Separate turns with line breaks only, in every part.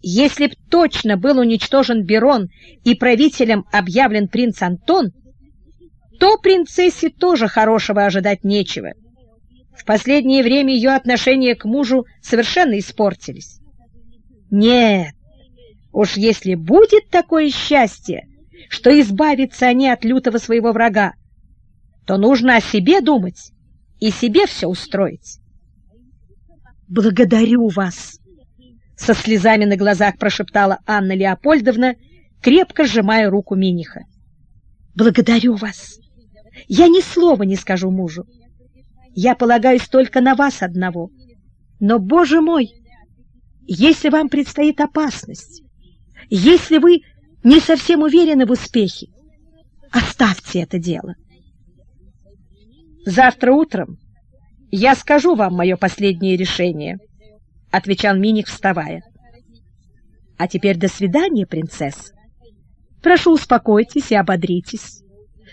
Если б точно был уничтожен Берон и правителем объявлен принц Антон, то принцессе тоже хорошего ожидать нечего. В последнее время ее отношения к мужу совершенно испортились. Нет, уж если будет такое счастье, что избавятся они от лютого своего врага, то нужно о себе думать и себе все устроить. «Благодарю вас!» Со слезами на глазах прошептала Анна Леопольдовна, крепко сжимая руку Миниха. «Благодарю вас! Я ни слова не скажу мужу. Я полагаюсь только на вас одного. Но, Боже мой, если вам предстоит опасность, если вы не совсем уверены в успехе, оставьте это дело. Завтра утром я скажу вам мое последнее решение, — отвечал Миних, вставая. — А теперь до свидания, принцесса. Прошу, успокойтесь и ободритесь.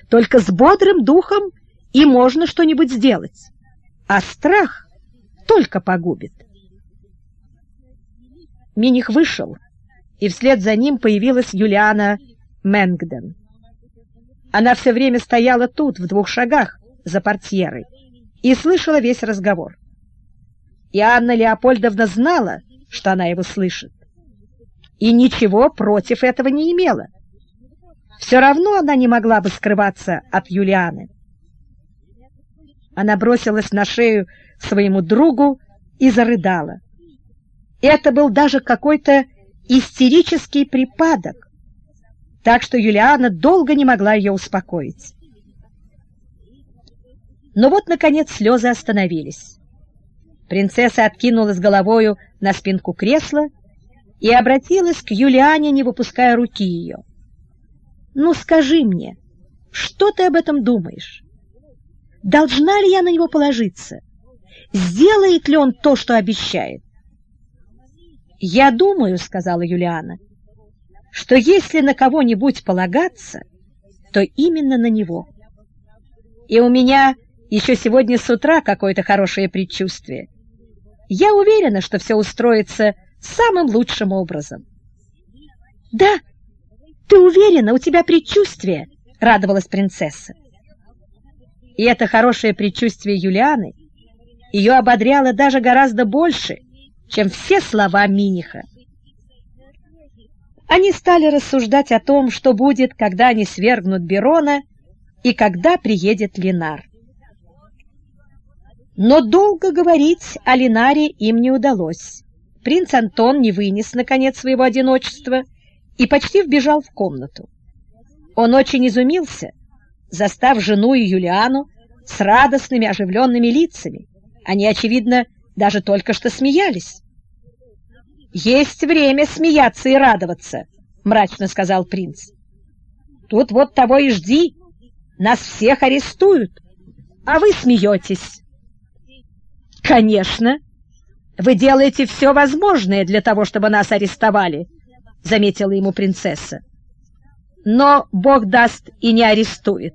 Только с бодрым духом и можно что-нибудь сделать, а страх только погубит. Миних вышел, и вслед за ним появилась Юлиана Мэнгден. Она все время стояла тут, в двух шагах, за портьерой, и слышала весь разговор и Анна Леопольдовна знала, что она его слышит, и ничего против этого не имела. Все равно она не могла бы скрываться от Юлианы. Она бросилась на шею своему другу и зарыдала. Это был даже какой-то истерический припадок, так что Юлиана долго не могла ее успокоить. Но вот, наконец, слезы остановились. Принцесса откинулась головою на спинку кресла и обратилась к Юлиане, не выпуская руки ее. «Ну, скажи мне, что ты об этом думаешь? Должна ли я на него положиться? Сделает ли он то, что обещает?» «Я думаю, — сказала Юлиана, — что если на кого-нибудь полагаться, то именно на него. И у меня еще сегодня с утра какое-то хорошее предчувствие. Я уверена, что все устроится самым лучшим образом. Да, ты уверена, у тебя предчувствие, радовалась принцесса. И это хорошее предчувствие Юлианы ее ободряло даже гораздо больше, чем все слова Миниха. Они стали рассуждать о том, что будет, когда они свергнут Берона и когда приедет Ленар. Но долго говорить о Линаре им не удалось. Принц Антон не вынес, наконец, своего одиночества и почти вбежал в комнату. Он очень изумился, застав жену и Юлиану с радостными оживленными лицами. Они, очевидно, даже только что смеялись. «Есть время смеяться и радоваться», — мрачно сказал принц. «Тут вот того и жди. Нас всех арестуют, а вы смеетесь». «Конечно! Вы делаете все возможное для того, чтобы нас арестовали», — заметила ему принцесса. «Но Бог даст и не арестует.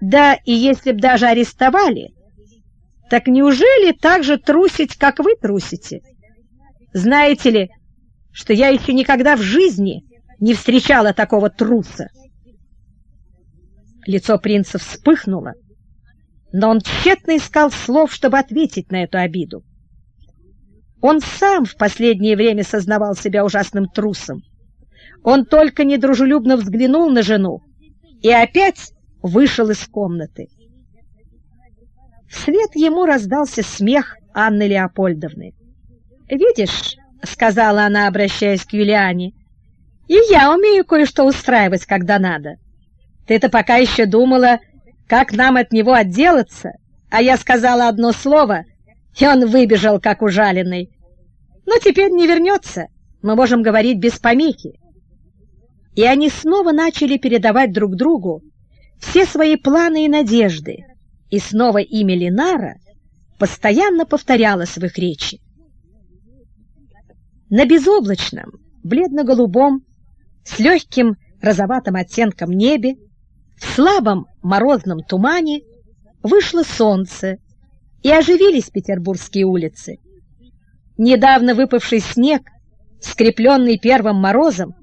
Да и если б даже арестовали, так неужели так же трусить, как вы трусите? Знаете ли, что я еще никогда в жизни не встречала такого труса?» Лицо принца вспыхнуло, но он тщетно искал слов, чтобы ответить на эту обиду. Он сам в последнее время сознавал себя ужасным трусом. Он только недружелюбно взглянул на жену и опять вышел из комнаты. Вслед ему раздался смех Анны Леопольдовны. «Видишь», — сказала она, обращаясь к Юлиане, — «и я умею кое-что устраивать, когда надо. Ты-то пока еще думала, как нам от него отделаться? А я сказала одно слово, и он выбежал, как ужаленный. Но теперь не вернется, мы можем говорить без помехи. И они снова начали передавать друг другу все свои планы и надежды, и снова имя Линара постоянно повторялось в их речи. На безоблачном, бледно-голубом, с легким розоватым оттенком небе в слабом морозном тумане вышло солнце, и оживились петербургские улицы. Недавно выпавший снег скрепленный первым морозом,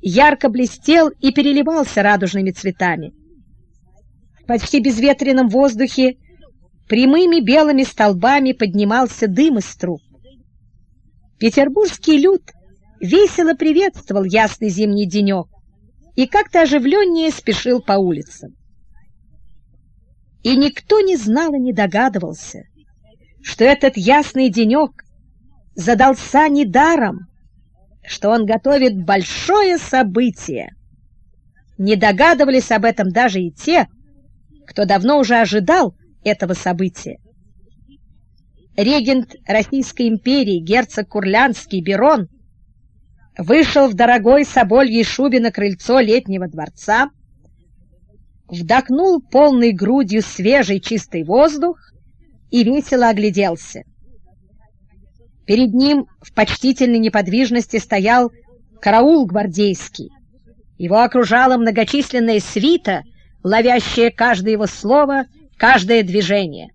ярко блестел и переливался радужными цветами. В почти безветренном воздухе прямыми белыми столбами поднимался дым из труб. Петербургский люд весело приветствовал ясный зимний денек и как-то оживленнее спешил по улицам. И никто не знал и не догадывался, что этот ясный денек задался недаром, что он готовит большое событие. Не догадывались об этом даже и те, кто давно уже ожидал этого события. Регент Российской империи, герцог Курлянский Берон, вышел в дорогой собольей шубе на крыльцо летнего дворца, вдохнул полной грудью свежий чистый воздух и весело огляделся. Перед ним в почтительной неподвижности стоял караул гвардейский. Его окружала многочисленная свита, ловящая каждое его слово, каждое движение.